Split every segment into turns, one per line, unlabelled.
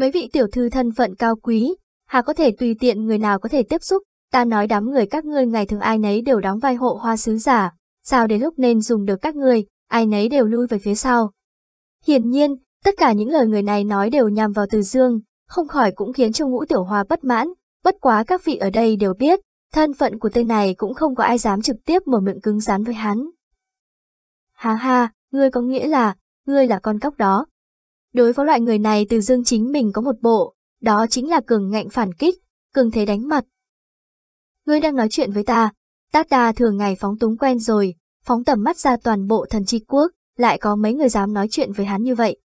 Mấy vị tiểu thư thân phận cao quý, hà có thể tùy tiện người nào có thể tiếp xúc, ta nói đám người các ngươi ngày thường ai nấy đều đóng vai hộ hoa sứ giả, sao đến lúc nên dùng được các ngươi, ai nấy đều lui về phía sau. Hiển nhiên, tất cả những lời người này nói đều nhằm vào Từ Dương, không khỏi cũng khiến cho ngũ tiểu hoa bất mãn, bất quá các vị ở đây đều biết, thân phận của tên này cũng không có ai dám trực tiếp mở miệng cứng rắn với hắn. Ha ha, ngươi có nghĩa là, ngươi là con cóc đó. Đối với loại người này Từ Dương chính mình có một bộ, đó chính là cường ngạnh phản kích, cường thế đánh mặt. Ngươi đang nói chuyện với ta, Tát đa thường ngày phóng túng quen rồi, phóng tầm mắt ra toàn bộ thần chi quốc, lại có mấy người dám nói chuyện với hắn như vậy.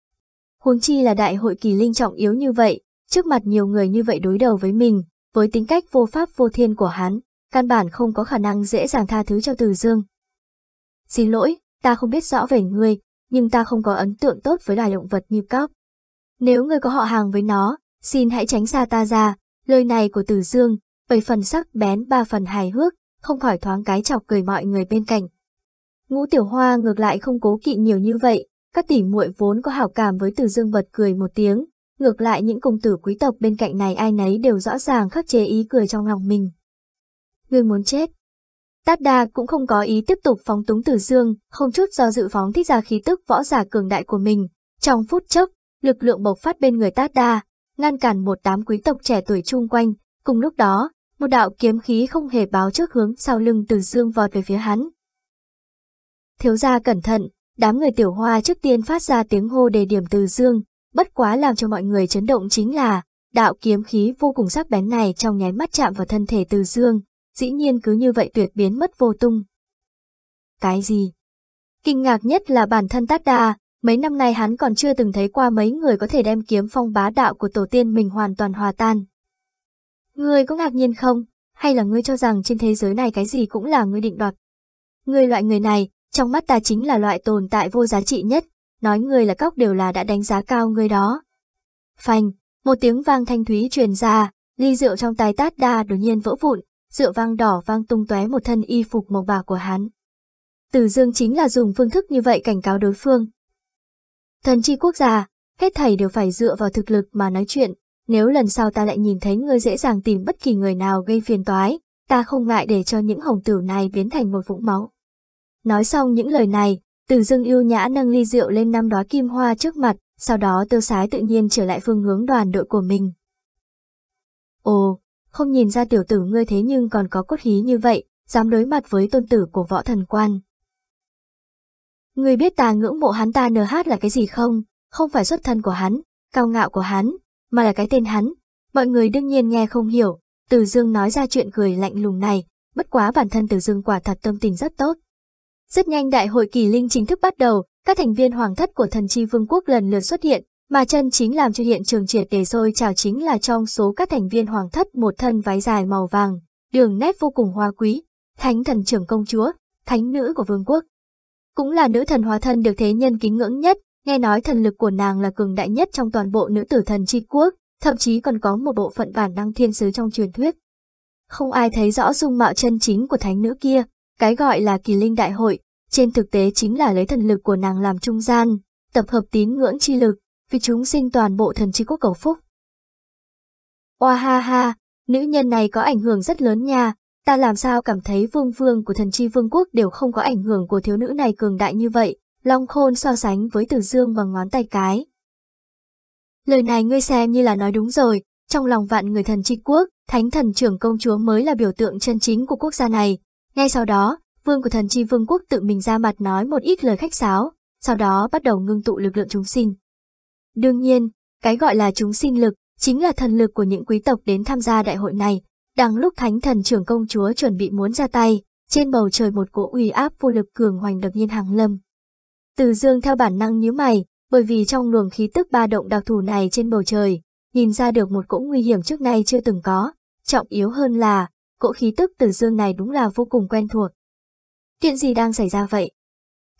Huống chi là đại hội kỳ linh trọng yếu như vậy, trước mặt nhiều người như vậy đối đầu với mình, với tính cách vô pháp vô thiên của hắn, căn bản không có khả năng dễ dàng tha thứ cho Từ Dương. Xin lỗi, ta không biết rõ về ngươi, nhưng ta không có ấn tượng tốt với loài động vật như cóc. Nếu ngươi có họ hàng với nó, xin hãy tránh xa ta ra, lời này của Từ Dương, bảy phần sắc bén ba phần hài hước, không khỏi thoáng cái chọc cười mọi người bên cạnh. Ngũ Tiểu Hoa ngược lại không cố kỵ nhiều như vậy, các tỷ muội vốn có hảo cảm với Từ Dương bật cười một tiếng, ngược lại những công tử quý tộc bên cạnh này ai nấy đều rõ ràng khắc chế ý cười trong lòng mình. Ngươi muốn chết. Tát Đa cũng không có ý tiếp tục phóng túng Từ Dương, không chút do dự phóng thích ra khí tức võ giả cường đại của mình. Trong phút chốc, lực lượng bộc phát bên người Tát Đa, ngăn cản một đám quý tộc trẻ tuổi chung quanh, cùng lúc đó, một đạo kiếm khí không hề báo trước hướng sau lưng Từ Dương vọt về phía hắn. Thiếu gia cẩn thận, đám người tiểu hoa trước tiên phát ra tiếng hô đề điểm Từ Dương, bất quá làm cho mọi người chấn động chính là, đạo kiếm khí vô cùng sắc bén này trong nháy mắt chạm vào thân thể Từ Dương, dĩ nhiên cứ như vậy tuyệt biến mất vô tung. Cái gì? Kinh ngạc nhất là bản thân Tát Đa, mấy năm nay hắn còn chưa từng thấy qua mấy người có thể đem kiếm phong bá đạo của tổ tiên mình hoàn toàn hòa tan. Ngươi có ngạc nhiên không? Hay là ngươi cho rằng trên thế giới này cái gì cũng là ngươi định đoạt? Ngươi loại người này, trong mắt ta chính là loại tồn tại vô giá trị nhất, nói ngươi là cóc đều là đã đánh giá cao ngươi đó. Phanh, một tiếng vang thanh thúy truyền ra, ly rượu trong tay tát đa đột nhiên vỡ vụn, rượu vang đỏ vang tung tóe một thân y phục màu bạc của hắn. Từ dương chính là dùng phương thức như vậy cảnh cáo đối phương. Thần chi quốc gia, hết thầy đều phải dựa vào thực lực mà nói chuyện, nếu lần sau ta lại nhìn thấy ngươi dễ dàng tìm bất kỳ người nào gây phiền toái, ta không ngại để cho những hồng tử này biến thành một vũng máu. Nói xong những lời này, từ dương yêu nhã nâng ly rượu lên năm đóa kim hoa trước mặt, sau đó tiêu sái tự nhiên trở lại phương hướng đoàn đội của mình. Ồ, không nhìn ra tiểu tử ngươi thế nhưng còn có cốt khí như vậy, dám đối mặt với tôn tử của võ thần quan. Ngươi biết ta ngưỡng mộ hắn ta NH là cái gì không? Không phải xuất thân của hắn, cao ngạo của hắn, mà là cái tên hắn. Mọi người đương nhiên nghe không hiểu, Từ Dương nói ra chuyện cười lạnh lùng này, bất quá bản thân Từ Dương quả thật tâm tình rất tốt. Rất nhanh đại hội kỳ linh chính thức bắt đầu, các thành viên hoàng thất của thần chi vương quốc lần lượt xuất hiện, mà chân chính làm cho hiện trường triệt để sôi trào chính là trong số các thành viên hoàng thất một thân váy dài màu vàng, đường nét vô cùng hoa quý, thánh thần trưởng công chúa, thánh nữ của vương quốc. Cũng là nữ thần hóa thân được thế nhân kính ngưỡng nhất, nghe nói thần lực của nàng là cường đại nhất trong toàn bộ nữ tử thần tri quốc, thậm chí còn có một bộ phận bản năng thiên sứ trong truyền thuyết. Không ai thấy rõ dung mạo chân chính của thánh nữ kia, cái gọi là kỳ linh đại hội, trên thực tế chính là lấy thần lực của nàng làm trung gian, tập hợp tín ngưỡng chi lực, vì chúng sinh toàn bộ thần chi quốc cầu phúc. Oa ha ha, nữ nhân này có ảnh hưởng rất lớn nha, ta làm sao cảm thấy vương vương của thần chi vương quốc đều không có ảnh hưởng của thiếu nữ này cường đại như vậy, Long Khôn so sánh với Tử Dương bằng ngón tay cái. Lời này ngươi xem như là nói đúng rồi, trong lòng vạn người thần chi quốc, thánh thần trưởng công chúa mới là biểu tượng chân chính của quốc gia này. Ngay sau đó, vương của thần chi vương quốc tự mình ra mặt nói một ít lời khách sáo, sau đó bắt đầu ngưng tụ lực lượng chúng sinh. Đương nhiên, cái gọi là chúng sinh lực, chính là thần lực của những quý tộc đến tham gia đại hội này. Đang lúc thánh thần trưởng công chúa chuẩn bị muốn ra tay, trên bầu trời một cỗ uy áp vô lực cường hoành đột nhiên hàng lâm. Từ dương theo bản năng nhíu mày, bởi vì trong luồng khí tức ba động đặc thù này trên bầu trời, nhìn ra được một cỗ nguy hiểm trước nay chưa từng có, trọng yếu hơn là, cỗ khí tức từ dương này đúng là vô cùng quen thuộc. Chuyện gì đang xảy ra vậy?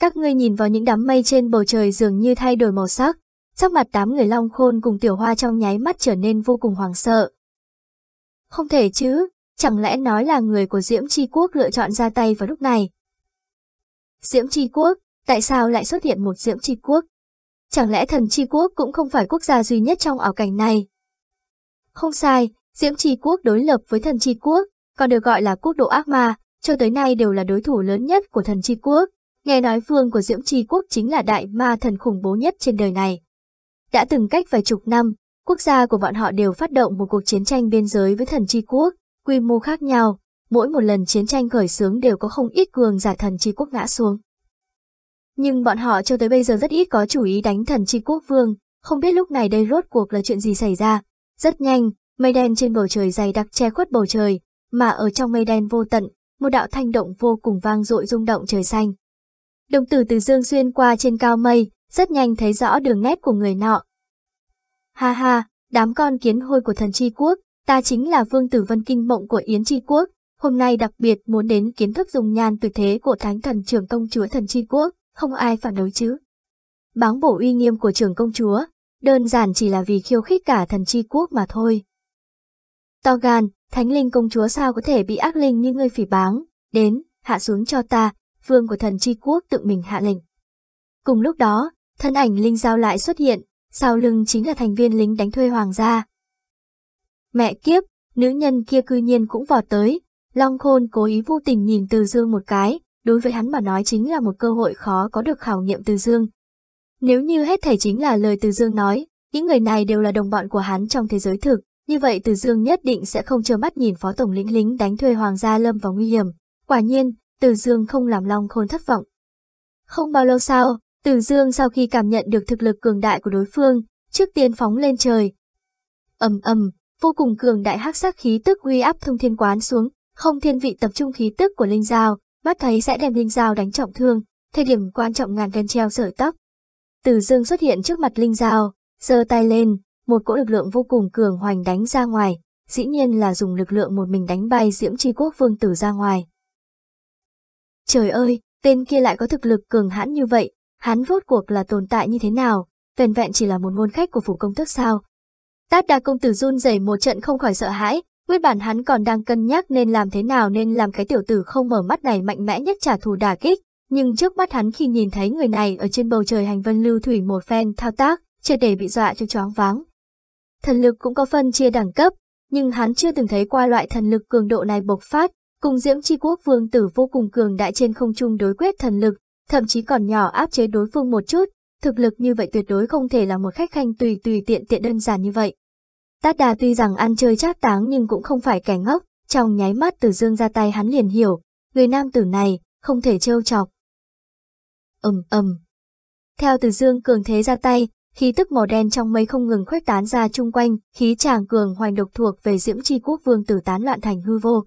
Các ngươi nhìn vào những đám mây trên bầu trời dường như thay đổi màu sắc, sắc mặt tám người long khôn cùng tiểu hoa trong nháy mắt trở nên vô cùng hoảng sợ. Không thể chứ, chẳng lẽ nói là người của Diễm Tri Quốc lựa chọn ra tay vào lúc này? Diễm Tri Quốc, tại sao lại xuất hiện một Diễm Tri Quốc? chẳng lẽ thần tri quốc cũng không phải quốc gia duy nhất trong ảo cảnh này? Không sai, Diễm tri quốc đối lập với thần tri quốc, còn được gọi là quốc độ ác ma, cho tới nay đều là đối thủ lớn nhất của thần tri quốc. Nghe nói vương của Diễm tri quốc chính là đại ma thần khủng bố nhất trên đời này. Đã từng cách vài chục năm, quốc gia của bọn họ đều phát động một cuộc chiến tranh biên giới với thần chi quốc, quy mô khác nhau, mỗi một lần chiến tranh khởi xướng đều có không ít cường giả thần chi quốc ngã xuống. Nhưng bọn họ cho tới bây giờ rất ít có chủ ý đánh thần chi quốc vương, không biết lúc này đây rốt cuộc là chuyện gì xảy ra. Rất nhanh, mây đen trên bầu trời dày đặc che khuất bầu trời, mà ở trong mây đen vô tận, một đạo thanh động vô cùng vang dội rung động trời xanh. Đồng tử từ dương xuyên qua trên cao mây, rất nhanh thấy rõ đường nét của người nọ. Ha ha, đám con kiến hôi của thần chi quốc, ta chính là vương tử vân kinh mộng của Yến chi quốc, hôm nay đặc biệt muốn đến kiến thức dùng nhan tuyệt thế của thánh thần trưởng công chúa thần chi quốc, không ai phản đối chứ. Báng bổ uy nghiêm của trưởng công chúa, đơn giản chỉ là vì khiêu khích cả thần chi quốc mà thôi. To gan, thánh linh công chúa sao có thể bị ác linh như ngươi phỉ báng, đến, hạ xuống cho ta, vương của thần chi quốc tự mình hạ lệnh. Cùng lúc đó, thân ảnh linh giao lại xuất hiện, sau lưng chính là thành viên lính đánh thuê hoàng gia. Mẹ kiếp, nữ nhân kia cư nhiên cũng vọt tới, Long Khôn cố ý vô tình nhìn Từ Dương một cái, đối với hắn mà nói chính là một cơ hội khó có được khảo nghiệm Từ Dương. Nếu như hết thảy chính là lời Từ Dương nói, những người này đều là đồng bọn của hắn trong thế giới thực, như vậy Từ Dương nhất định sẽ không trơ mắt nhìn phó tổng lĩnh lính đánh thuê hoàng gia lâm vào nguy hiểm. Quả nhiên, Từ Dương không làm Long Khôn thất vọng. Không bao lâu sau, từ Dương sau khi cảm nhận được thực lực cường đại của đối phương, trước tiên phóng lên trời. ầm ầm, vô cùng cường đại hắc sắc khí tức uy áp thông thiên quán xuống, không thiên vị tập trung khí tức của linh giao, mắt thấy sẽ đem linh giao đánh trọng thương, thời điểm quan trọng ngàn cân treo sợi tóc. Từ dương xuất hiện trước mặt linh giao, giơ tay lên, một cỗ lực lượng vô cùng cường hoành đánh ra ngoài, dĩ nhiên là dùng lực lượng một mình đánh bay diễm tri quốc vương tử ra ngoài. Trời ơi, tên kia lại có thực lực cường hãn như vậy, hắn rốt cuộc là tồn tại như thế nào, vẹn vẹn chỉ là một môn khách của phủ công tước sao. Tát đa công tử run rẩy một trận không khỏi sợ hãi, Nguyên bản hắn còn đang cân nhắc nên làm thế nào nên làm cái tiểu tử không mở mắt này mạnh mẽ nhất trả thù đả kích, nhưng trước mắt hắn khi nhìn thấy người này ở trên bầu trời hành vân lưu thủy một phen thao tác, chưa để bị dọa cho choáng váng. Thần lực cũng có phân chia đẳng cấp, nhưng hắn chưa từng thấy qua loại thần lực cường độ này bộc phát, cùng Diễm Chi Quốc Vương tử vô cùng cường đại trên không trung đối quyết thần lực, thậm chí còn nhỏ áp chế đối phương một chút, thực lực như vậy tuyệt đối không thể là một khách khanh tùy tùy tiện tiện đơn giản như vậy. Tát đà tuy rằng ăn chơi chát táng nhưng cũng không phải kẻ ngốc, trong nháy mắt từ dương ra tay hắn liền hiểu, người nam tử này, không thể trêu chọc. ầm ầm. Theo từ dương cường thế ra tay, khí tức màu đen trong mây không ngừng khuếch tán ra chung quanh, khí tràng cường hoành độc thuộc về diễm chi quốc vương tử tán loạn thành hư vô.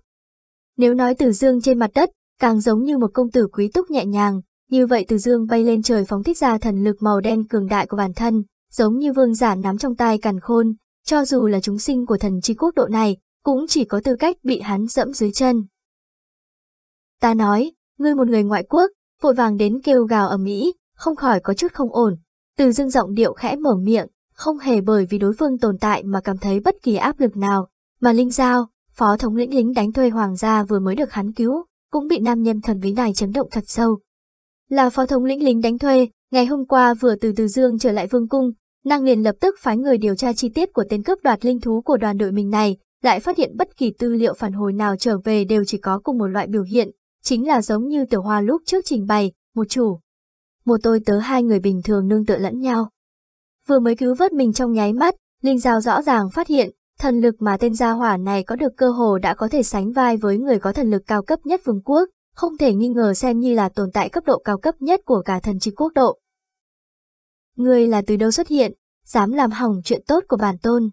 Nếu nói từ dương trên mặt đất, càng giống như một công tử quý túc nhẹ nhàng, như vậy từ dương bay lên trời phóng thích ra thần lực màu đen cường đại của bản thân, giống như vương giả nắm trong tay càn khôn, cho dù là chúng sinh của thần chi quốc độ này, cũng chỉ có tư cách bị hắn dẫm dưới chân. Ta nói, ngươi một người ngoại quốc, vội vàng đến kêu gào ở Mỹ, không khỏi có chút không ổn. Từ dương giọng điệu khẽ mở miệng, không hề bởi vì đối phương tồn tại mà cảm thấy bất kỳ áp lực nào. Mà Linh Giao, phó thống lĩnh lính đánh thuê hoàng gia vừa mới được hắn cứu, cũng bị nam nhân thần bí này chấn động thật sâu. Là phó thống lĩnh lính đánh thuê, ngày hôm qua vừa từ Từ Dương trở lại vương cung, Nàng liền lập tức phái người điều tra chi tiết của tên cướp đoạt linh thú của đoàn đội mình này, lại phát hiện bất kỳ tư liệu phản hồi nào trở về đều chỉ có cùng một loại biểu hiện, chính là giống như tiểu hoa lúc trước trình bày, một chủ. Một tôi tớ hai người bình thường nương tựa lẫn nhau. Vừa mới cứu vớt mình trong nháy mắt, Linh Giao rõ ràng phát hiện, thần lực mà tên gia hỏa này có được cơ hồ đã có thể sánh vai với người có thần lực cao cấp nhất vương quốc, không thể nghi ngờ xem như là tồn tại cấp độ cao cấp nhất của cả thần chi quốc độ. Ngươi là từ đâu xuất hiện, dám làm hỏng chuyện tốt của bản tôn.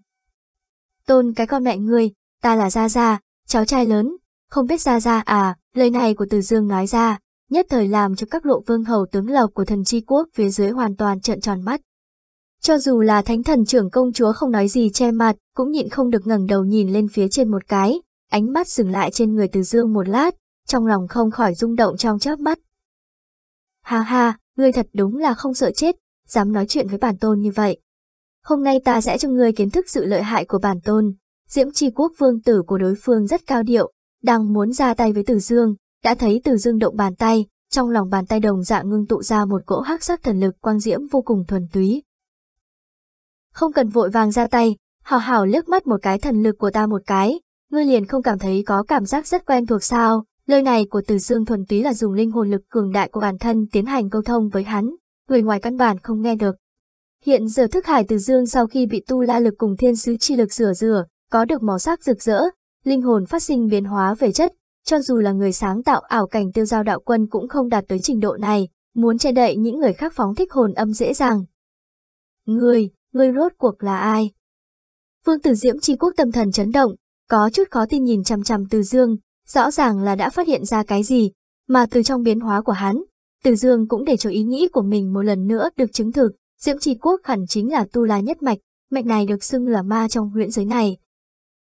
Tôn cái con mẹ ngươi, ta là Gia Gia, cháu trai lớn, không biết Gia Gia à, lời này của Từ Dương nói ra, nhất thời làm cho các lộ vương hầu tướng lộc của thần chi quốc phía dưới hoàn toàn trợn tròn mắt. Cho dù là thánh thần trưởng công chúa không nói gì che mặt, cũng nhịn không được ngẩng đầu nhìn lên phía trên một cái, ánh mắt dừng lại trên người Từ Dương một lát, trong lòng không khỏi rung động trong chớp mắt. Ha ha, ngươi thật đúng là không sợ chết, dám nói chuyện với bản tôn như vậy. Hôm nay ta sẽ cho ngươi kiến thức sự lợi hại của bản tôn. Diễm Chi Quốc vương tử của đối phương rất cao điệu, đang muốn ra tay với Tử Dương, đã thấy Tử Dương động bàn tay, trong lòng bàn tay đồng dạng ngưng tụ ra một cỗ hắc sắc thần lực quang diễm vô cùng thuần túy. Không cần vội vàng ra tay, hào hào liếc mắt một cái thần lực của ta một cái, ngươi liền không cảm thấy có cảm giác rất quen thuộc sao, lời này của Từ Dương thuần túy là dùng linh hồn lực cường đại của bản thân tiến hành câu thông với hắn, người ngoài căn bản không nghe được. Hiện giờ thức hải Từ Dương sau khi bị tu la lực cùng thiên sứ chi lực rửa rửa, có được màu sắc rực rỡ, linh hồn phát sinh biến hóa về chất, cho dù là người sáng tạo ảo cảnh tiêu giao đạo quân cũng không đạt tới trình độ này, muốn che đậy những người khác phóng thích hồn âm dễ dàng. Ngươi, ngươi rốt cuộc là ai? Vương Tử Diễm chi quốc tâm thần chấn động, có chút khó tin nhìn chằm chằm Từ Dương, rõ ràng là đã phát hiện ra cái gì, mà từ trong biến hóa của hắn, Từ Dương cũng để cho ý nghĩ của mình một lần nữa được chứng thực, Diễm Trì Quốc hẳn chính là tu la nhất mạch, mạch này được xưng là ma trong huyện giới này.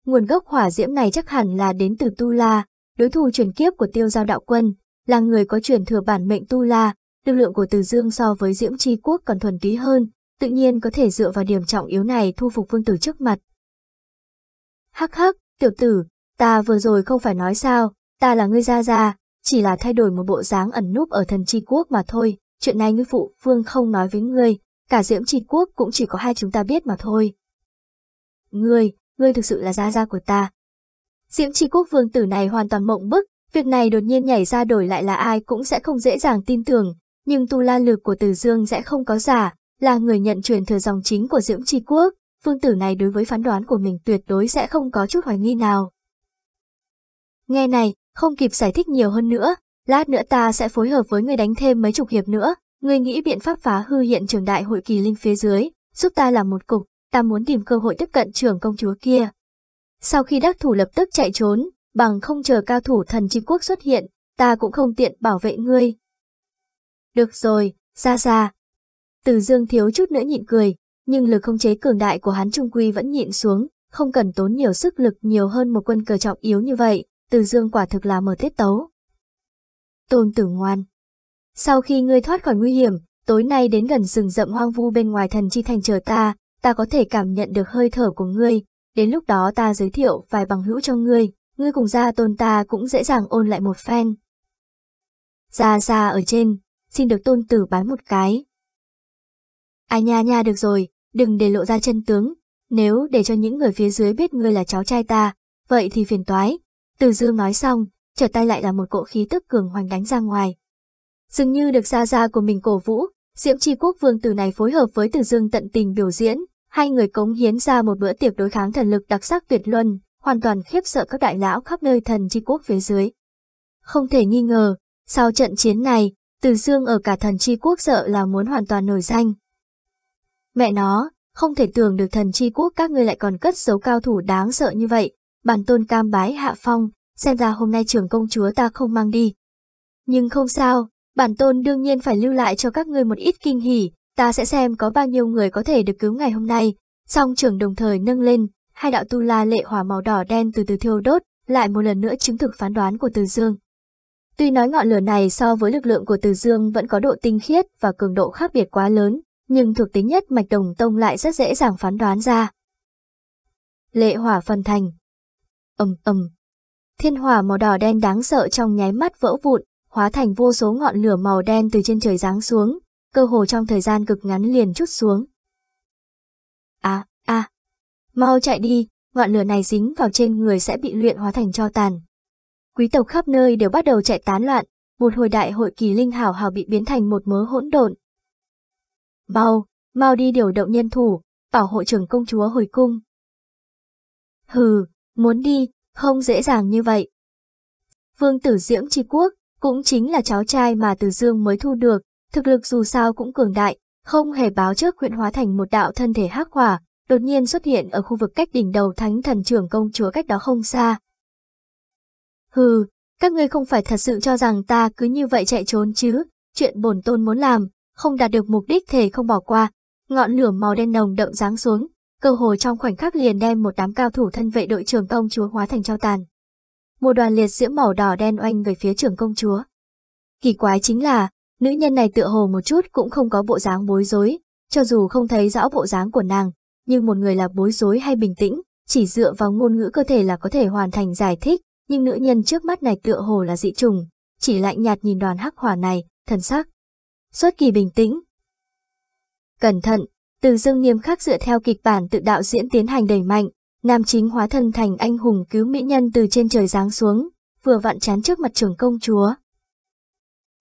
Nguồn gốc hỏa diễm này chắc hẳn là đến từ tu la, đối thủ truyền kiếp của tiêu giao đạo quân, là người có truyền thừa bản mệnh tu la, lực lượng của Từ Dương so với Diễm Tri Quốc còn thuần túy hơn, tự nhiên có thể dựa vào điểm trọng yếu này thu phục vương tử trước mặt. Hắc hắc, tiểu tử, ta vừa rồi không phải nói sao, ta là ngươi gia gia, chỉ là thay đổi một bộ dáng ẩn núp ở thần Tri Quốc mà thôi, chuyện này ngươi phụ vương không nói với ngươi, cả Diễm Tri Quốc cũng chỉ có hai chúng ta biết mà thôi. Ngươi, ngươi thực sự là gia gia của ta, Diễm Tri Quốc vương tử này hoàn toàn mộng bức, việc này đột nhiên nhảy ra đổi lại là ai cũng sẽ không dễ dàng tin tưởng, nhưng tu la lực của Từ Dương sẽ không có giả, là người nhận truyền thừa dòng chính của Diễm Tri Quốc, vương tử này đối với phán đoán của mình tuyệt đối sẽ không có chút hoài nghi nào. Nghe này, không kịp giải thích nhiều hơn nữa, lát nữa ta sẽ phối hợp với người đánh thêm mấy chục hiệp nữa, người nghĩ biện pháp phá hư hiện trường đại hội kỳ linh phía dưới, giúp ta làm một cục, ta muốn tìm cơ hội tiếp cận trưởng công chúa kia. Sau khi đắc thủ lập tức chạy trốn, bằng không chờ cao thủ thần chi quốc xuất hiện, ta cũng không tiện bảo vệ ngươi. Được rồi, ra ra. Từ dương thiếu chút nữa nhịn cười, nhưng lực không chế cường đại của hắn trung quy vẫn nhịn xuống, không cần tốn nhiều sức lực nhiều hơn một quân cờ trọng yếu như vậy, từ dương quả thực là mở tiết tấu. Tôn tử ngoan. Sau khi ngươi thoát khỏi nguy hiểm, tối nay đến gần rừng rậm hoang vu bên ngoài thần chi thành chờ ta, ta có thể cảm nhận được hơi thở của ngươi, đến lúc đó ta giới thiệu vài bằng hữu cho ngươi, ngươi cùng gia tôn ta cũng dễ dàng ôn lại một phen. Gia Gia ở trên, xin được tôn tử bán một cái. Ai nha nha được rồi, đừng để lộ ra chân tướng, nếu để cho những người phía dưới biết ngươi là cháu trai ta, vậy thì phiền toái. Từ dương nói xong, trở tay lại là một cỗ khí tức cường hoành đánh ra ngoài. Dường như được gia gia của mình cổ vũ, Diễm Tri Quốc vương tử này phối hợp với Từ Dương tận tình biểu diễn, Hai người cống hiến ra một bữa tiệc đối kháng thần lực đặc sắc tuyệt luân, hoàn toàn khiếp sợ các đại lão khắp nơi thần chi quốc phía dưới. Không thể nghi ngờ, sau trận chiến này, Từ Dương ở cả thần chi quốc sợ là muốn hoàn toàn nổi danh. Mẹ nó, không thể tưởng được thần chi quốc các ngươi lại còn cất giấu cao thủ đáng sợ như vậy, bản tôn cam bái hạ phong, xem ra hôm nay trưởng công chúa ta không mang đi. Nhưng không sao, bản tôn đương nhiên phải lưu lại cho các ngươi một ít kinh hỉ, ta sẽ xem có bao nhiêu người có thể được cứu ngày hôm nay. Song trưởng đồng thời nâng lên, hai đạo tu la lệ hỏa màu đỏ đen từ từ thiêu đốt, lại một lần nữa chứng thực phán đoán của Từ Dương. Tuy nói ngọn lửa này so với lực lượng của Từ Dương vẫn có độ tinh khiết và cường độ khác biệt quá lớn, nhưng thuộc tính nhất mạch đồng tông lại rất dễ dàng phán đoán ra. Lệ hỏa phần thành ầm ầm Thiên hỏa màu đỏ đen đáng sợ trong nháy mắt vỡ vụn, hóa thành vô số ngọn lửa màu đen từ trên trời giáng xuống, cơ hồ trong thời gian cực ngắn liền chút xuống. À, à, mau chạy đi, ngọn lửa này dính vào trên người sẽ bị luyện hóa thành cho tàn. Quý tộc khắp nơi đều bắt đầu chạy tán loạn, một hồi đại hội kỳ linh hảo hảo bị biến thành một mớ hỗn độn. Mau, mau đi điều động nhân thủ, bảo hộ trưởng công chúa hồi cung. Hừ, muốn đi, không dễ dàng như vậy. Vương tử Diễm Tri Quốc, cũng chính là cháu trai mà Từ Dương mới thu được, thực lực dù sao cũng cường đại, không hề báo trước huyện hóa thành một đạo thân thể hắc hỏa, đột nhiên xuất hiện ở khu vực cách đỉnh đầu thánh thần trưởng công chúa cách đó không xa. Hừ, các ngươi không phải thật sự cho rằng ta cứ như vậy chạy trốn chứ, chuyện bổn tôn muốn làm, không đạt được mục đích thể không bỏ qua, ngọn lửa màu đen nồng đậm giáng xuống, cơ hồ trong khoảnh khắc liền đem một đám cao thủ thân vệ đội trưởng công chúa hóa thành cho tàn. Một đoàn liệt diễm màu đỏ đen oanh về phía trưởng công chúa. Kỳ quái chính là, Nữ nhân này tựa hồ một chút cũng không có bộ dáng bối rối, cho dù không thấy rõ bộ dáng của nàng, nhưng một người là bối rối hay bình tĩnh, chỉ dựa vào ngôn ngữ cơ thể là có thể hoàn thành giải thích, nhưng nữ nhân trước mắt này tựa hồ là dị trùng, chỉ lạnh nhạt nhìn đoàn hắc hỏa này, thần sắc. Xuất kỳ bình tĩnh. Cẩn thận, từ dương nghiêm khắc dựa theo kịch bản tự đạo diễn tiến hành đẩy mạnh, nam chính hóa thân thành anh hùng cứu mỹ nhân từ trên trời giáng xuống, vừa vặn chán trước mặt trưởng công chúa.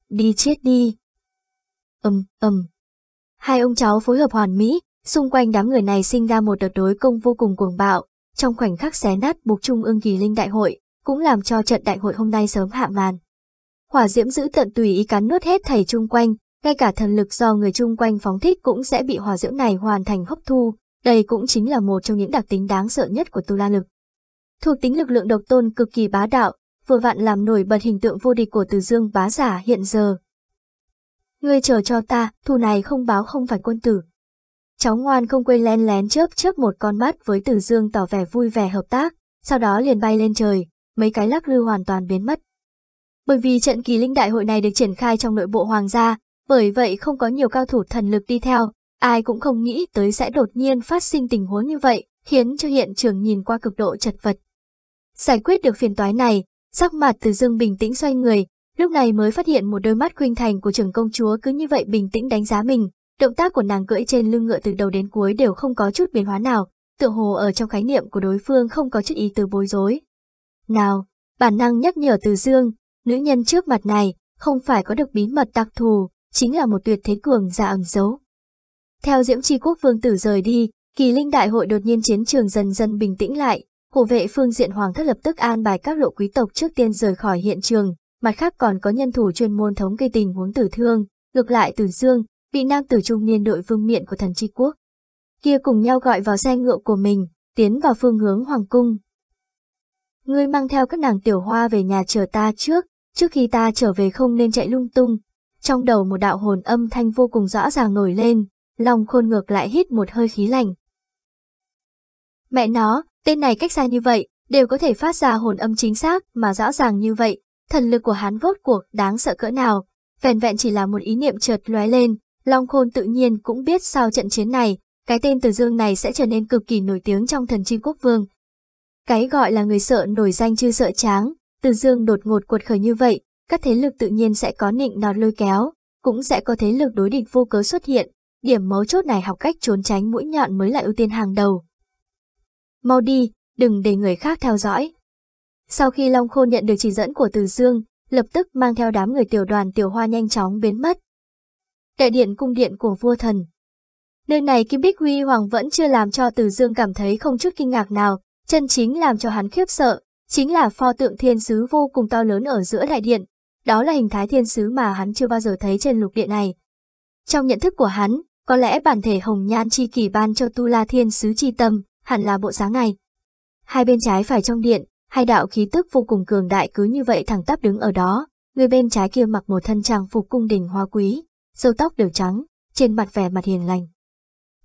Đi chết đi. Ầm, um, ầm. Um. Hai ông cháu phối hợp hoàn mỹ, xung quanh đám người này sinh ra một đợt đối công vô cùng cuồng bạo, trong khoảnh khắc xé nát buộc trung ương kỳ linh đại hội, cũng làm cho trận đại hội hôm nay sớm hạ màn. Hỏa diễm giữ tận tùy ý cắn nuốt hết thầy chung quanh, ngay cả thần lực do người chung quanh phóng thích cũng sẽ bị hỏa diễm này hoàn thành hấp thu, đây cũng chính là một trong những đặc tính đáng sợ nhất của tu la lực. Thuộc tính lực lượng độc tôn cực kỳ bá đạo, vừa vặn làm nổi bật hình tượng vô địch của Từ Dương bá giả hiện giờ. Ngươi chờ cho ta, thù này không báo không phải quân tử. Cháu ngoan không quên len lén chớp chớp một con mắt với Từ Dương tỏ vẻ vui vẻ hợp tác, sau đó liền bay lên trời, mấy cái lắc lư hoàn toàn biến mất. Bởi vì trận kỳ linh đại hội này được triển khai trong nội bộ hoàng gia, bởi vậy không có nhiều cao thủ thần lực đi theo, ai cũng không nghĩ tới sẽ đột nhiên phát sinh tình huống như vậy, khiến cho hiện trường nhìn qua cực độ chật vật. Giải quyết được phiền toái này, sắc mặt từ dương bình tĩnh xoay người, lúc này mới phát hiện một đôi mắt khuynh thành của trưởng công chúa cứ như vậy bình tĩnh đánh giá mình, động tác của nàng cưỡi trên lưng ngựa từ đầu đến cuối đều không có chút biến hóa nào, tựa hồ ở trong khái niệm của đối phương không có chút ý từ bối rối. Nào, bản năng nhắc nhở từ dương, nữ nhân trước mặt này, không phải có được bí mật đặc thù, chính là một tuyệt thế cường giả ẩn giấu. Theo Diễm Tri Quốc Vương Tử rời đi, kỳ linh đại hội đột nhiên chiến trường dần dần bình tĩnh lại, hộ vệ phương diện hoàng thất lập tức an bài các lộ quý tộc trước tiên rời khỏi hiện trường, mặt khác còn có nhân thủ chuyên môn thống kê tình huống tử thương, ngược lại Tử Dương, vị nam tử trung niên đội vương miện của thần tri quốc. Kia cùng nhau gọi vào xe ngựa của mình, tiến vào phương hướng hoàng cung. Ngươi mang theo các nàng tiểu hoa về nhà chờ ta trước, trước khi ta trở về không nên chạy lung tung. Trong đầu một đạo hồn âm thanh vô cùng rõ ràng nổi lên, lòng khôn ngược lại hít một hơi khí lạnh. Mẹ nó, tên này cách xa như vậy, đều có thể phát ra hồn âm chính xác mà rõ ràng như vậy, thần lực của hắn vốt cuộc đáng sợ cỡ nào, vẹn vẹn chỉ là một ý niệm chợt lóe lên, Long Khôn tự nhiên cũng biết sau trận chiến này, cái tên Từ Dương này sẽ trở nên cực kỳ nổi tiếng trong thần chi quốc vương. Cái gọi là người sợ nổi danh chưa sợ tráng, Từ Dương đột ngột cuột khởi như vậy, các thế lực tự nhiên sẽ có nịnh nọt lôi kéo, cũng sẽ có thế lực đối địch vô cớ xuất hiện, điểm mấu chốt này học cách trốn tránh mũi nhọn mới là ưu tiên hàng đầu. Mau đi, đừng để người khác theo dõi. Sau khi Long Khôn nhận được chỉ dẫn của Từ Dương, lập tức mang theo đám người tiểu đoàn tiểu hoa nhanh chóng biến mất. Đại điện cung điện của vua thần. Nơi này Kim Bích Huy Hoàng vẫn chưa làm cho Từ Dương cảm thấy không chút kinh ngạc nào, chân chính làm cho hắn khiếp sợ, chính là pho tượng thiên sứ vô cùng to lớn ở giữa đại điện. Đó là hình thái thiên sứ mà hắn chưa bao giờ thấy trên lục địa này. Trong nhận thức của hắn, có lẽ bản thể hồng nhan chi kỳ ban cho Tu La Thiên Sứ chi tâm, hẳn là bộ sáng này. Hai bên trái phải trong điện, hai đạo khí tức vô cùng cường đại cứ như vậy thẳng tắp đứng ở đó, người bên trái kia mặc một thân trang phục cung đình hoa quý, râu tóc đều trắng, trên mặt vẻ mặt hiền lành.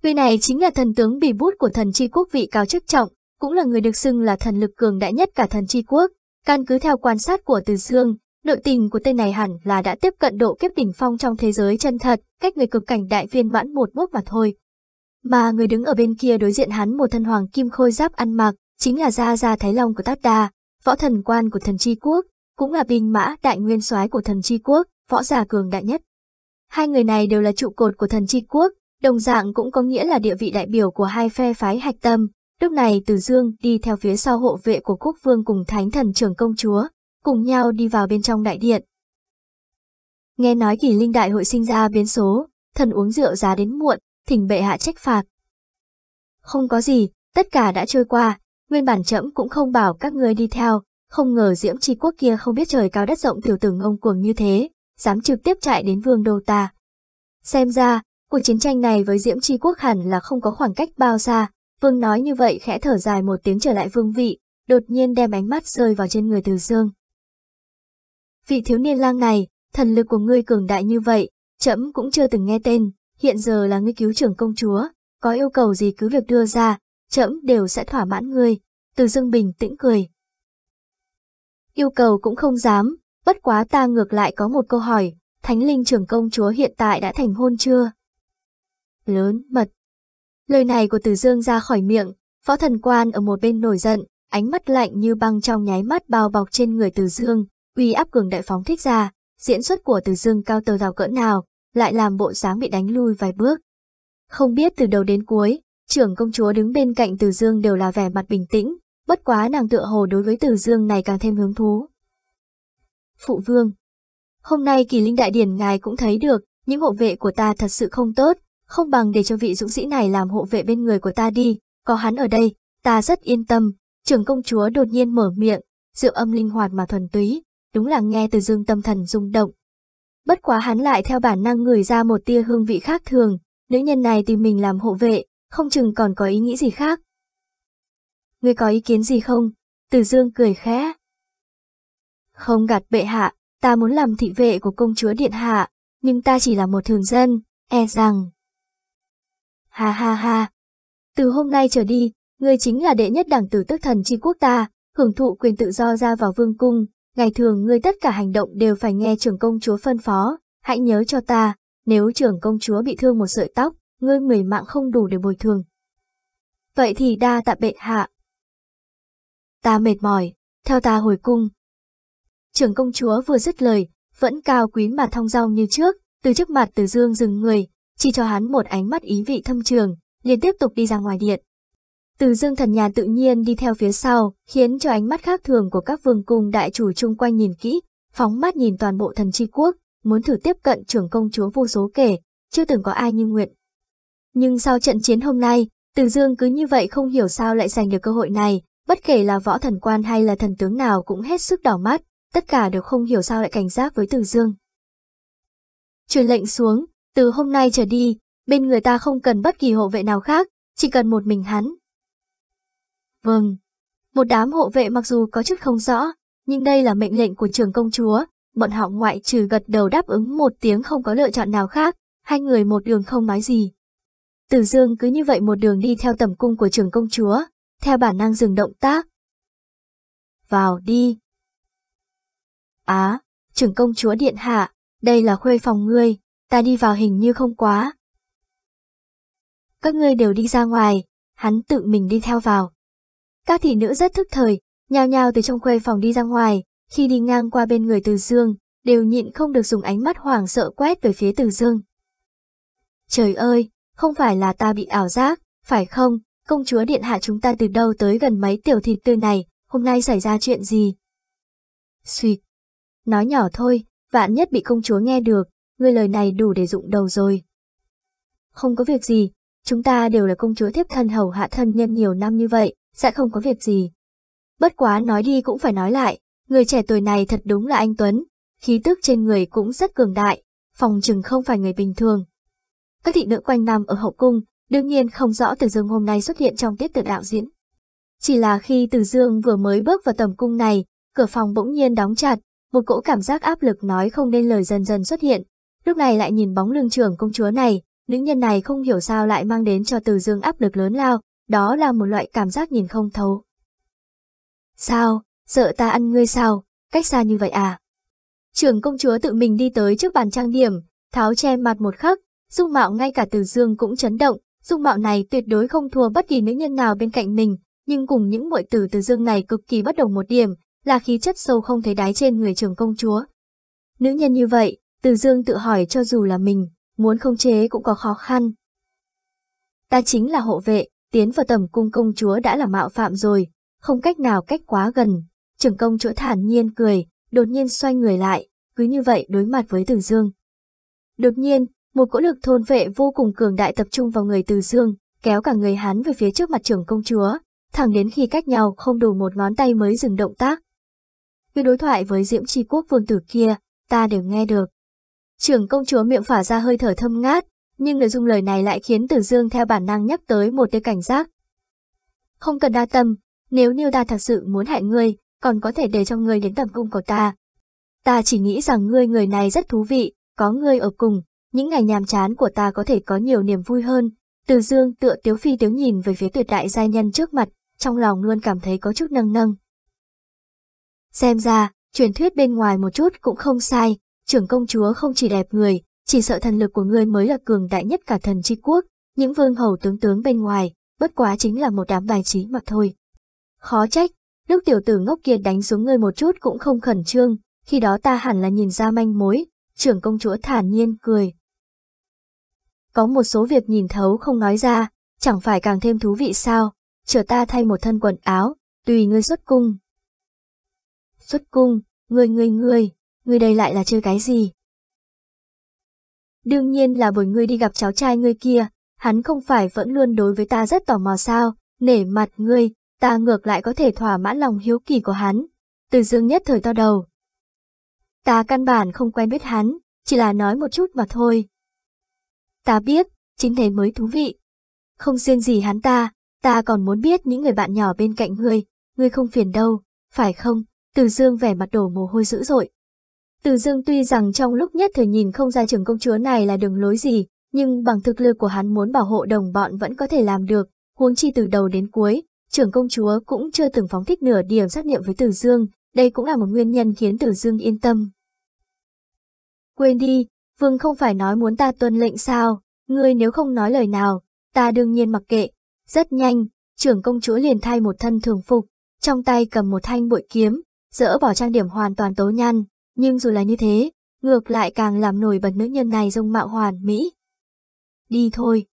Người này chính là thần tướng bì bút của thần chi quốc vị cao chức trọng, cũng là người được xưng là thần lực cường đại nhất cả thần chi quốc. Căn cứ theo quan sát của Từ Dương, nội tình của tên này hẳn là đã tiếp cận độ kiếp đỉnh phong trong thế giới chân thật, cách người cực cảnh đại viên mãn một bước mà thôi. Mà người đứng ở bên kia đối diện hắn một thân hoàng kim khôi giáp ăn mặc, chính là Gia Gia Thái Long của Tát Đa, võ thần quan của thần chi quốc, cũng là binh mã đại nguyên soái của thần chi quốc, võ giả cường đại nhất. Hai người này đều là trụ cột của thần chi quốc, đồng dạng cũng có nghĩa là địa vị đại biểu của hai phe phái hạch tâm. Lúc này Từ Dương đi theo phía sau hộ vệ của quốc vương cùng thánh thần trưởng công chúa, cùng nhau đi vào bên trong đại điện. Nghe nói kỳ linh đại hội sinh ra biến số, thần uống rượu giá đến muộn, thỉnh bệ hạ trách phạt. Không có gì, tất cả đã trôi qua, nguyên bản trẫm cũng không bảo các ngươi đi theo, không ngờ diễm tri quốc kia không biết trời cao đất rộng tiểu tử ngông cuồng như thế, dám trực tiếp chạy đến vương đô ta. Xem ra, cuộc chiến tranh này với diễm tri quốc hẳn là không có khoảng cách bao xa, vương nói như vậy khẽ thở dài một tiếng trở lại vương vị, đột nhiên đem ánh mắt rơi vào trên người từ dương. Vị thiếu niên lang này, thần lực của ngươi cường đại như vậy, trẫm cũng chưa từng nghe tên, hiện giờ là ngươi cứu trưởng công chúa, có yêu cầu gì cứ việc đưa ra, trẫm đều sẽ thỏa mãn ngươi, từ dương bình tĩnh cười. Yêu cầu cũng không dám, bất quá ta ngược lại có một câu hỏi, thánh linh trưởng công chúa hiện tại đã thành hôn chưa? Lớn mật. Lời này của từ dương ra khỏi miệng, phó thần quan ở một bên nổi giận, ánh mắt lạnh như băng trong nháy mắt bao bọc trên người từ dương, uy áp cường đại phóng thích ra, diễn xuất của Từ Dương cao tờ rào cỡ nào, lại làm bộ dáng bị đánh lui vài bước. Không biết từ đầu đến cuối, trưởng công chúa đứng bên cạnh Từ Dương đều là vẻ mặt bình tĩnh, bất quá nàng tựa hồ đối với Từ Dương này càng thêm hứng thú. Phụ vương Hôm nay kỳ linh đại điển ngài cũng thấy được, những hộ vệ của ta thật sự không tốt, không bằng để cho vị dũng sĩ này làm hộ vệ bên người của ta đi, có hắn ở đây, ta rất yên tâm. Trưởng công chúa đột nhiên mở miệng, rượu âm linh hoạt mà thuần túy, đúng là nghe từ dương tâm thần rung động. Bất quá hắn lại theo bản năng ngửi ra một tia hương vị khác thường, nữ nhân này tìm mình làm hộ vệ, không chừng còn có ý nghĩ gì khác. Ngươi có ý kiến gì không? Từ dương cười khẽ. Không gạt bệ hạ, ta muốn làm thị vệ của công chúa điện hạ, nhưng ta chỉ là một thường dân, e rằng. Ha ha ha. Từ hôm nay trở đi, ngươi chính là đệ nhất đảng tử tức thần chi quốc ta, hưởng thụ quyền tự do ra vào vương cung, ngày thường ngươi tất cả hành động đều phải nghe trưởng công chúa phân phó, hãy nhớ cho ta, nếu trưởng công chúa bị thương một sợi tóc, ngươi mười mạng không đủ để bồi thường. Vậy thì đa tạ bệ hạ. Ta mệt mỏi, theo ta hồi cung. Trưởng công chúa vừa dứt lời, vẫn cao quý mà thong dong như trước, từ trước mặt từ dương dừng người, chỉ cho hắn một ánh mắt ý vị thâm trường, liền tiếp tục đi ra ngoài điện. Từ dương thần nhà tự nhiên đi theo phía sau, khiến cho ánh mắt khác thường của các vương cung đại chủ chung quanh nhìn kỹ, phóng mắt nhìn toàn bộ thần chi quốc, muốn thử tiếp cận trưởng công chúa vô số kể, chưa từng có ai như nguyện. Nhưng sau trận chiến hôm nay, Từ Dương cứ như vậy không hiểu sao lại giành được cơ hội này, bất kể là võ thần quan hay là thần tướng nào cũng hết sức đỏ mắt, tất cả đều không hiểu sao lại cảnh giác với Từ Dương. Truyền lệnh xuống, từ hôm nay trở đi, bên người ta không cần bất kỳ hộ vệ nào khác, chỉ cần một mình hắn. Vâng. Một đám hộ vệ mặc dù có chút không rõ, nhưng đây là mệnh lệnh của trường công chúa, bọn họ ngoại trừ gật đầu đáp ứng một tiếng không có lựa chọn nào khác, hai người một đường không nói gì. Tử Dương cứ như vậy một đường đi theo tầm cung của trường công chúa, theo bản năng dừng động tác. Vào đi. Á, trưởng công chúa điện hạ, đây là khuê phòng ngươi, ta đi vào hình như không quá. Các ngươi đều đi ra ngoài, hắn tự mình đi theo vào. Các thị nữ rất thức thời, nhao nhao từ trong khuê phòng đi ra ngoài, khi đi ngang qua bên người Từ Dương, đều nhịn không được dùng ánh mắt hoảng sợ quét về phía Từ Dương. Trời ơi, không phải là ta bị ảo giác, phải không, công chúa điện hạ chúng ta từ đâu tới gần mấy tiểu thịt tươi này, hôm nay xảy ra chuyện gì? Xuyệt. Nói nhỏ thôi, vạn nhất bị công chúa nghe được, ngươi lời này đủ để dụng đầu rồi. Không có việc gì, chúng ta đều là công chúa thiếp thân hầu hạ thân nhân nhiều năm như vậy, sẽ không có việc gì. Bất quá nói đi cũng phải nói lại, người trẻ tuổi này thật đúng là anh Tuấn, khí tức trên người cũng rất cường đại, phòng chừng không phải người bình thường. Các thị nữ quanh năm ở hậu cung, đương nhiên không rõ Từ Dương hôm nay xuất hiện trong tiết tự đạo diễn. Chỉ là khi Từ Dương vừa mới bước vào tầm cung này, cửa phòng bỗng nhiên đóng chặt, một cỗ cảm giác áp lực nói không nên lời dần dần xuất hiện. Lúc này lại nhìn bóng lưng trưởng công chúa này, nữ nhân này không hiểu sao lại mang đến cho Từ Dương áp lực lớn lao, đó là một loại cảm giác nhìn không thấu. Sao, sợ ta ăn ngươi sao, cách xa như vậy à? Trưởng công chúa tự mình đi tới trước bàn trang điểm, tháo che mặt một khắc, dung mạo ngay cả từ dương cũng chấn động, dung mạo này tuyệt đối không thua bất kỳ nữ nhân nào bên cạnh mình, nhưng cùng những muội tử từ dương này cực kỳ bất đồng một điểm, là khí chất sâu không thấy đáy trên người trưởng công chúa. Nữ nhân như vậy, từ dương tự hỏi cho dù là mình, muốn không chế cũng có khó khăn. Ta chính là hộ vệ, tiến vào tầm cung công chúa đã là mạo phạm rồi, không cách nào cách quá gần. Trưởng công chúa thản nhiên cười, đột nhiên xoay người lại, cứ như vậy đối mặt với Từ Dương. Đột nhiên, một cỗ lực thôn vệ vô cùng cường đại tập trung vào người Từ Dương, kéo cả người hắn về phía trước mặt trưởng công chúa, thẳng đến khi cách nhau không đủ một ngón tay mới dừng động tác. Vì đối thoại với Diễm Tri Quốc vương tử kia, ta đều nghe được. Trưởng công chúa miệng phả ra hơi thở thâm ngát, nhưng nội dung lời này lại khiến Tử Dương theo bản năng nhắc tới một tia cảnh giác. Không cần đa tâm, nếu Niêu Đa thật sự muốn hại ngươi, còn có thể để cho ngươi đến tầm cung của ta. Ta chỉ nghĩ rằng ngươi người này rất thú vị, có ngươi ở cùng, những ngày nhàm chán của ta có thể có nhiều niềm vui hơn. Từ dương tựa tiếu phi tiếu nhìn về phía tuyệt đại giai nhân trước mặt, trong lòng luôn cảm thấy có chút nâng nâng. Xem ra, truyền thuyết bên ngoài một chút cũng không sai, trưởng công chúa không chỉ đẹp người, chỉ sợ thần lực của ngươi mới là cường đại nhất cả thần chi quốc, những vương hầu tướng tướng bên ngoài, bất quá chính là một đám bài trí mà thôi. Khó trách, lúc tiểu tử ngốc kia đánh xuống ngươi một chút cũng không khẩn trương, khi đó ta hẳn là nhìn ra manh mối, trưởng công chúa thản nhiên cười. Có một số việc nhìn thấu không nói ra, chẳng phải càng thêm thú vị sao, chờ ta thay một thân quần áo, tùy ngươi xuất cung. Xuất cung, ngươi ngươi ngươi, ngươi đây lại là chơi cái gì? Đương nhiên là bởi ngươi đi gặp cháu trai ngươi kia, hắn không phải vẫn luôn đối với ta rất tò mò sao, nể mặt ngươi, ta ngược lại có thể thỏa mãn lòng hiếu kỳ của hắn. Từ dương nhất thời to đầu. Ta căn bản không quen biết hắn, chỉ là nói một chút mà thôi. Ta biết, chính thế mới thú vị. Không riêng gì hắn ta, ta còn muốn biết những người bạn nhỏ bên cạnh ngươi, ngươi không phiền đâu, phải không? Từ dương vẻ mặt đổ mồ hôi dữ dội. Từ dương tuy rằng trong lúc nhất thời nhìn không ra trường công chúa này là đường lối gì, nhưng bằng thực lực của hắn muốn bảo hộ đồng bọn vẫn có thể làm được, huống chi từ đầu đến cuối, trưởng công chúa cũng chưa từng phóng thích nửa điểm xác niệm với Từ Dương, đây cũng là một nguyên nhân khiến Từ Dương yên tâm. Quên đi, Vương không phải nói muốn ta tuân lệnh sao, ngươi nếu không nói lời nào, ta đương nhiên mặc kệ. Rất nhanh, trưởng công chúa liền thay một thân thường phục, trong tay cầm một thanh bội kiếm, dỡ bỏ trang điểm hoàn toàn tố nhăn, nhưng dù là như thế, ngược lại càng làm nổi bật nữ nhân này dung mạo hoàn mỹ. Đi thôi.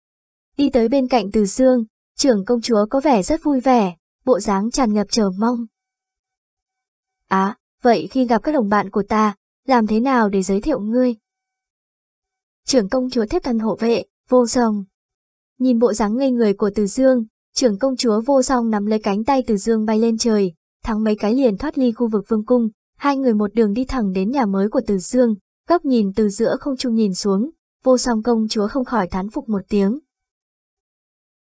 Đi tới bên cạnh Từ Dương, trưởng công chúa có vẻ rất vui vẻ, bộ dáng tràn ngập chờ mong. Á, vậy khi gặp các đồng bạn của ta, làm thế nào để giới thiệu ngươi? Trưởng công chúa thép thần hộ vệ, vô song. Nhìn bộ dáng ngây người của Từ Dương, trưởng công chúa vô song nắm lấy cánh tay Từ Dương bay lên trời, thắng mấy cái liền thoát ly khu vực vương cung, hai người một đường đi thẳng đến nhà mới của Từ Dương, góc nhìn từ giữa không trung nhìn xuống, vô song công chúa không khỏi thán phục một tiếng.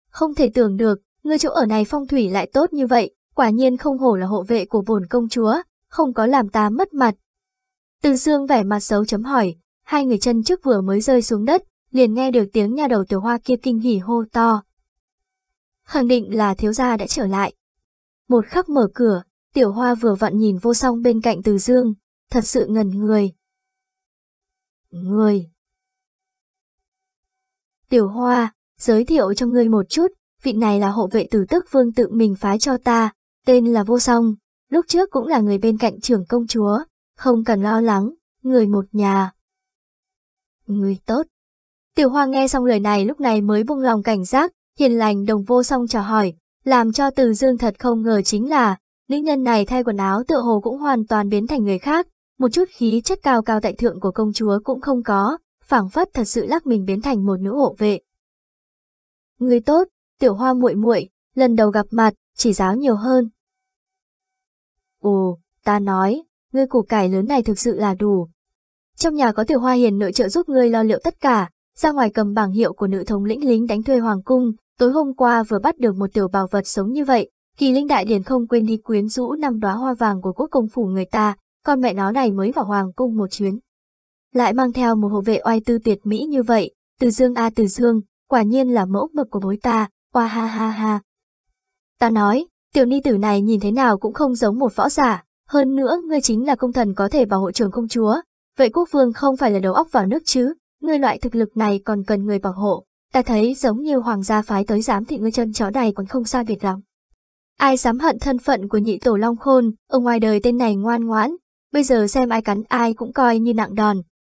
Không thể tưởng được, người chỗ ở này phong thủy lại tốt như vậy, quả nhiên không hổ là hộ vệ của bổn công chúa, không có làm ta mất mặt. Từ dương vẻ mặt xấu chấm hỏi, hai người chân trước vừa mới rơi xuống đất, liền nghe được tiếng nhà đầu tiểu hoa kia kinh hỉ hô to. Khẳng định là thiếu gia đã trở lại. Một khắc mở cửa, tiểu hoa vừa vặn nhìn vô song bên cạnh từ dương, thật sự ngần người. Người. Tiểu hoa, Giới thiệu cho ngươi một chút, vị này là hộ vệ tử tức vương tự mình phái cho ta, tên là Vô Song, lúc trước cũng là người bên cạnh trưởng công chúa, không cần lo lắng, người một nhà. Người tốt. Tiểu Hoa nghe xong lời này lúc này mới buông lòng cảnh giác, hiền lành đồng vô song chào hỏi, làm cho Từ Dương thật không ngờ chính là, nữ nhân này thay quần áo tựa hồ cũng hoàn toàn biến thành người khác, một chút khí chất cao cao tại thượng của công chúa cũng không có, phảng phất thật sự lắc mình biến thành một nữ hộ vệ. Người tốt, tiểu hoa muội muội, lần đầu gặp mặt, chỉ giáo nhiều hơn. Ồ, ta nói, ngươi củ cải lớn này thực sự là đủ. Trong nhà có tiểu hoa hiền nội trợ giúp ngươi lo liệu tất cả, ra ngoài cầm bảng hiệu của nữ thống lĩnh lính đánh thuê hoàng cung, tối hôm qua vừa bắt được một tiểu bảo vật sống như vậy, kỳ linh đại điển không quên đi quyến rũ năm đóa hoa vàng của quốc công phủ người ta, con mẹ nó này mới vào hoàng cung một chuyến. Lại mang theo một hộ vệ oai tư tuyệt mỹ như vậy, từ dương a từ dương, quả nhiên là mẫu mực của bối ta, oa ha ha ha. Ta nói, tiểu ni tử này nhìn thế nào cũng không giống một võ giả, hơn nữa ngươi chính là công thần có thể bảo hộ trường công chúa, vậy quốc vương không phải là đầu óc vào nước chứ, ngươi loại thực lực này còn cần người bảo hộ, ta thấy giống như hoàng gia phái tới giám thị ngươi chân chó này còn không sai biệt lắm. Ai dám hận thân phận của nhị tổ Long Khôn, ở ngoài đời tên này ngoan ngoãn, bây giờ xem ai cắn ai cũng coi như nặng đòn.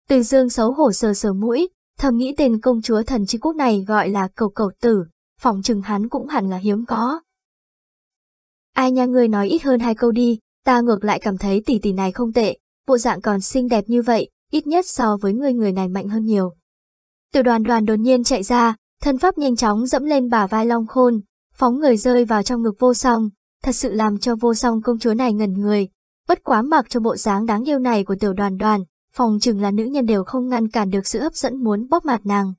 Từ dương xấu hổ sờ sờ mũi, thầm nghĩ tên công chúa thần chi quốc này gọi là cầu cầu tử, phòng chừng hắn cũng hẳn là hiếm có. Ai nha người nói ít hơn hai câu đi, ta ngược lại cảm thấy tỷ tỷ này không tệ, bộ dạng còn xinh đẹp như vậy, ít nhất so với người người này mạnh hơn nhiều. Tiểu đoàn đoàn đột nhiên chạy ra, thân pháp nhanh chóng dẫm lên bả vai long khôn, phóng người rơi vào trong ngực vô song, thật sự làm cho vô song công chúa này ngẩn người. Bất quá mặc cho bộ dáng đáng yêu này của tiểu đoàn đoàn, phòng chừng là nữ nhân đều không ngăn cản được sự hấp dẫn muốn bóp mặt nàng.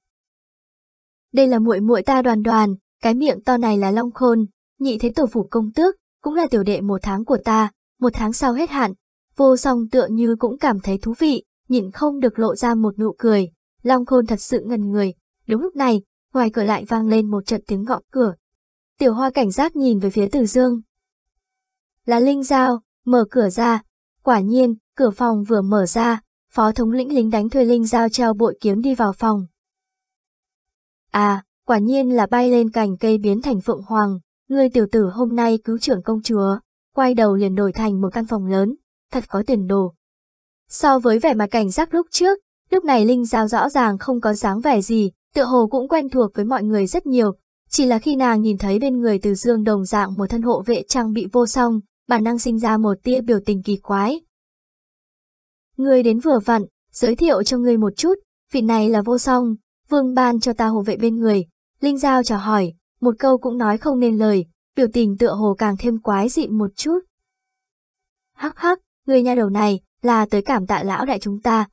Đây là muội muội ta đoàn đoàn, cái miệng to này là Long Khôn, nhị thế tổ phủ công tước, cũng là tiểu đệ một tháng của ta, một tháng sau hết hạn. Vô song tựa như cũng cảm thấy thú vị, nhịn không được lộ ra một nụ cười. Long Khôn thật sự ngần người. Đúng lúc này, ngoài cửa lại vang lên một trận tiếng gõ cửa. Tiểu hoa cảnh giác nhìn về phía Từ Dương. Là Linh Giao, mở cửa ra. Quả nhiên, cửa phòng vừa mở ra, phó thống lĩnh lính đánh thuê Linh Giao treo bội kiếm đi vào phòng. À, quả nhiên là bay lên cành cây biến thành phượng hoàng, người tiểu tử hôm nay cứu trưởng công chúa, quay đầu liền đổi thành một căn phòng lớn, thật có tiền đồ. So với vẻ mặt cảnh giác lúc trước, lúc này Linh Giao rõ ràng không có dáng vẻ gì, tựa hồ cũng quen thuộc với mọi người rất nhiều. Chỉ là khi nàng nhìn thấy bên người từ dương đồng dạng một thân hộ vệ trang bị vô song, bản năng sinh ra một tia biểu tình kỳ quái. Người đến vừa vặn, giới thiệu cho người một chút, vị này là vô song, vương ban cho ta hộ vệ bên người. Linh Giao chào hỏi, một câu cũng nói không nên lời, biểu tình tựa hồ càng thêm quái dị một chút. Hắc hắc, người nhà đầu này, là tới cảm tạ lão đại chúng ta.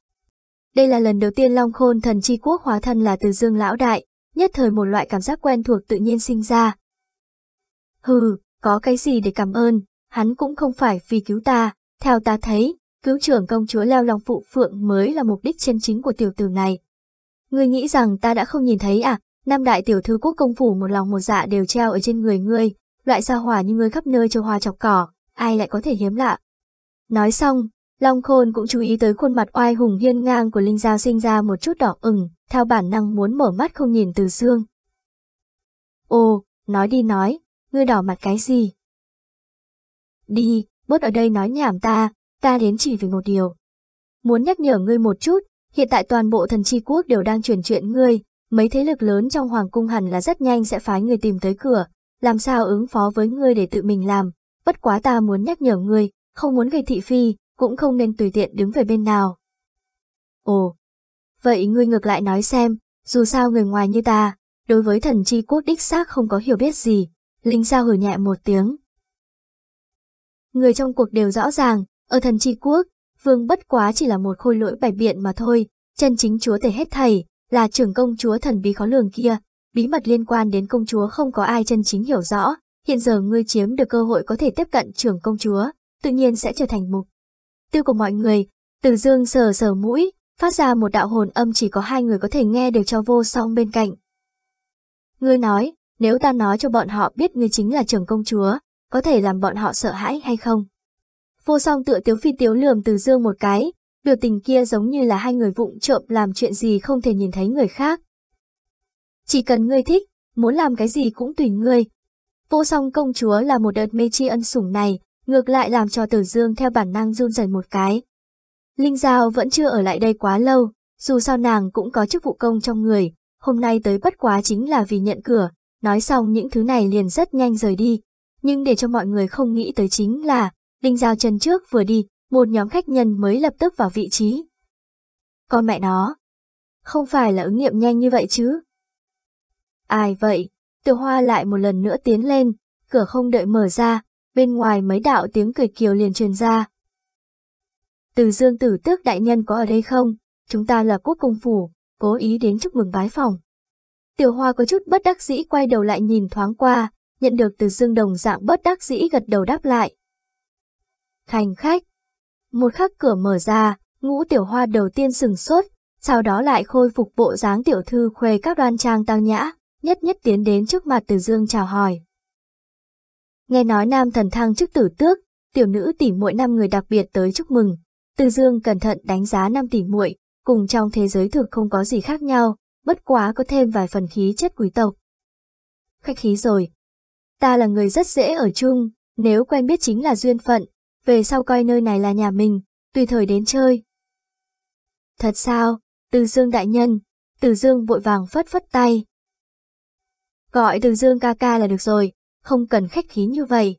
Đây là lần đầu tiên Long Khôn thần chi quốc hóa thân là từ dương lão đại, nhất thời một loại cảm giác quen thuộc tự nhiên sinh ra. Hừ, có cái gì để cảm ơn, hắn cũng không phải vì cứu ta, theo ta thấy, cứu trưởng công chúa leo lòng phụ phượng mới là mục đích chân chính của tiểu tử này. Ngươi nghĩ rằng ta đã không nhìn thấy à, năm đại tiểu thư quốc công phủ một lòng một dạ đều treo ở trên người ngươi, loại gia hỏa như ngươi khắp nơi cho hoa chọc cỏ, ai lại có thể hiếm lạ. Nói xong, Long Khôn cũng chú ý tới khuôn mặt oai hùng hiên ngang của Linh Giao sinh ra một chút đỏ ửng, theo bản năng muốn mở mắt không nhìn từ xương. Ồ, nói đi nói, ngươi đỏ mặt cái gì? Đi, bớt ở đây nói nhảm ta, ta đến chỉ vì một điều. Muốn nhắc nhở ngươi một chút, hiện tại toàn bộ thần chi quốc đều đang chuyển chuyện ngươi, mấy thế lực lớn trong hoàng cung hẳn là rất nhanh sẽ phái người tìm tới cửa, làm sao ứng phó với ngươi để tự mình làm, bất quá ta muốn nhắc nhở ngươi, không muốn gây thị phi, cũng không nên tùy tiện đứng về bên nào. Ồ, vậy ngươi ngược lại nói xem, dù sao người ngoài như ta, đối với thần chi quốc đích xác không có hiểu biết gì, Linh Giao hử nhẹ một tiếng. Người trong cuộc đều rõ ràng, ở thần chi quốc, vương bất quá chỉ là một khôi lỗi bày biện mà thôi, chân chính chúa tể hết thầy, là trưởng công chúa thần bí khó lường kia, bí mật liên quan đến công chúa không có ai chân chính hiểu rõ, hiện giờ ngươi chiếm được cơ hội có thể tiếp cận trưởng công chúa, tự nhiên sẽ trở thành mục tiêu của mọi người. Từ dương sờ sờ mũi, phát ra một đạo hồn âm chỉ có hai người có thể nghe được cho vô song bên cạnh. Ngươi nói, nếu ta nói cho bọn họ biết ngươi chính là trưởng công chúa, có thể làm bọn họ sợ hãi hay không? Vô song tựa tiếu phi tiếu lườm từ dương một cái, biểu tình kia giống như là hai người vụng trộm làm chuyện gì không thể nhìn thấy người khác. Chỉ cần ngươi thích, muốn làm cái gì cũng tùy ngươi. Vô song công chúa là một đợt mê chi ân sủng này, ngược lại làm cho tử dương theo bản năng run rẩy một cái. Linh Giao vẫn chưa ở lại đây quá lâu, dù sao nàng cũng có chức vụ công trong người, hôm nay tới bất quá chính là vì nhận cửa, nói xong những thứ này liền rất nhanh rời đi. Nhưng để cho mọi người không nghĩ tới chính là, Linh Giao chân trước vừa đi, một nhóm khách nhân mới lập tức vào vị trí. Con mẹ nó, không phải là ứng nghiệm nhanh như vậy chứ? Ai vậy? Tiểu hoa lại một lần nữa tiến lên, cửa không đợi mở ra, bên ngoài mấy đạo tiếng cười kiều liền truyền ra. Từ dương tử tước đại nhân có ở đây không? Chúng ta là quốc công phủ, cố ý đến chúc mừng bái phòng. Tiểu hoa có chút bất đắc dĩ quay đầu lại nhìn thoáng qua, nhận được từ dương đồng dạng bất đắc dĩ gật đầu đáp lại. Thành khách. Một khắc cửa mở ra, ngũ tiểu hoa đầu tiên sừng sốt, sau đó lại khôi phục bộ dáng tiểu thư khuê các đoan trang tao nhã, nhất nhất tiến đến trước mặt từ dương chào hỏi. Nghe nói nam thần thăng chức tử tước, tiểu nữ tỉ muội năm người đặc biệt tới chúc mừng. Từ Dương cẩn thận đánh giá năm tỉ muội, cùng trong thế giới thực không có gì khác nhau, bất quá có thêm vài phần khí chất quý tộc. Khách khí rồi. Ta là người rất dễ ở chung, nếu quen biết chính là duyên phận, về sau coi nơi này là nhà mình, tùy thời đến chơi. Thật sao, Từ Dương đại nhân, Từ Dương vội vàng phất phất tay. Gọi Từ Dương ca ca là được rồi, không cần khách khí như vậy.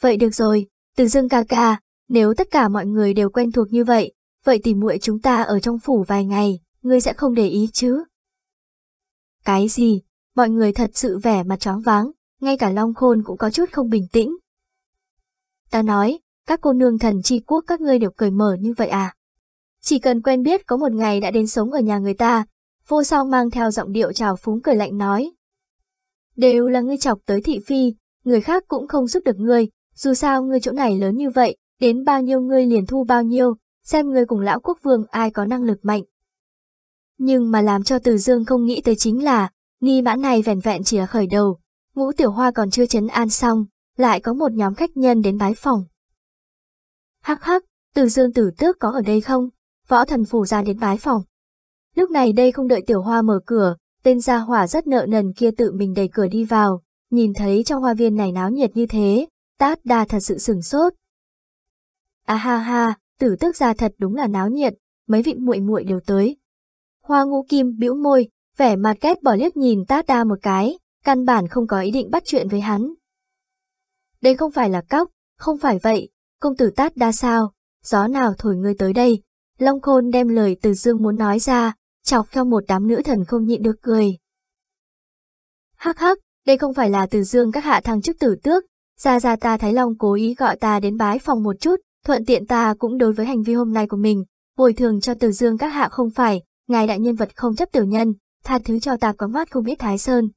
Vậy được rồi, từ dương ca ca, nếu tất cả mọi người đều quen thuộc như vậy, vậy thì muội chúng ta ở trong phủ vài ngày, ngươi sẽ không để ý chứ? Cái gì? Mọi người thật sự vẻ mặt chóng váng, ngay cả Long Khôn cũng có chút không bình tĩnh. Ta nói, các cô nương thần chi quốc các ngươi đều cởi mở như vậy à? Chỉ cần quen biết có một ngày đã đến sống ở nhà người ta, vô song mang theo giọng điệu trào phúng cười lạnh nói. Đều là ngươi chọc tới thị phi, người khác cũng không giúp được ngươi, dù sao ngươi chỗ này lớn như vậy, đến bao nhiêu ngươi liền thu bao nhiêu, xem ngươi cùng lão quốc vương ai có năng lực mạnh. Nhưng mà làm cho Từ Dương không nghĩ tới chính là, nghi mãn này vẻn vẹn chỉ là khởi đầu, ngũ tiểu hoa còn chưa chấn an xong, lại có một nhóm khách nhân đến bái phòng. Hắc hắc, Từ Dương tử tước có ở đây không? Võ thần phủ ra đến bái phòng. Lúc này đây không đợi tiểu hoa mở cửa, Tên gia hỏa rất nợ nần kia tự mình đẩy cửa đi vào, nhìn thấy trong hoa viên này náo nhiệt như thế, tát đa thật sự sửng sốt. À ha ha, tử tức gia thật đúng là náo nhiệt, mấy vị muội muội đều tới. Hoa ngũ kim bĩu môi, vẻ mặt ghét bỏ liếc nhìn tát đa một cái, căn bản không có ý định bắt chuyện với hắn. Đây không phải là cóc, không phải vậy, công tử tát đa sao, gió nào thổi ngươi tới đây. Long khôn đem lời từ dương muốn nói ra, chọc theo một đám nữ thần không nhịn được cười. Hắc hắc, đây không phải là từ dương các hạ thăng chức tử tước, ra ra ta Thái Long cố ý gọi ta đến bái phòng một chút, thuận tiện ta cũng đối với hành vi hôm nay của mình, bồi thường cho từ dương các hạ không phải, ngài đại nhân vật không chấp tiểu nhân, tha thứ cho ta có mắt không biết Thái Sơn,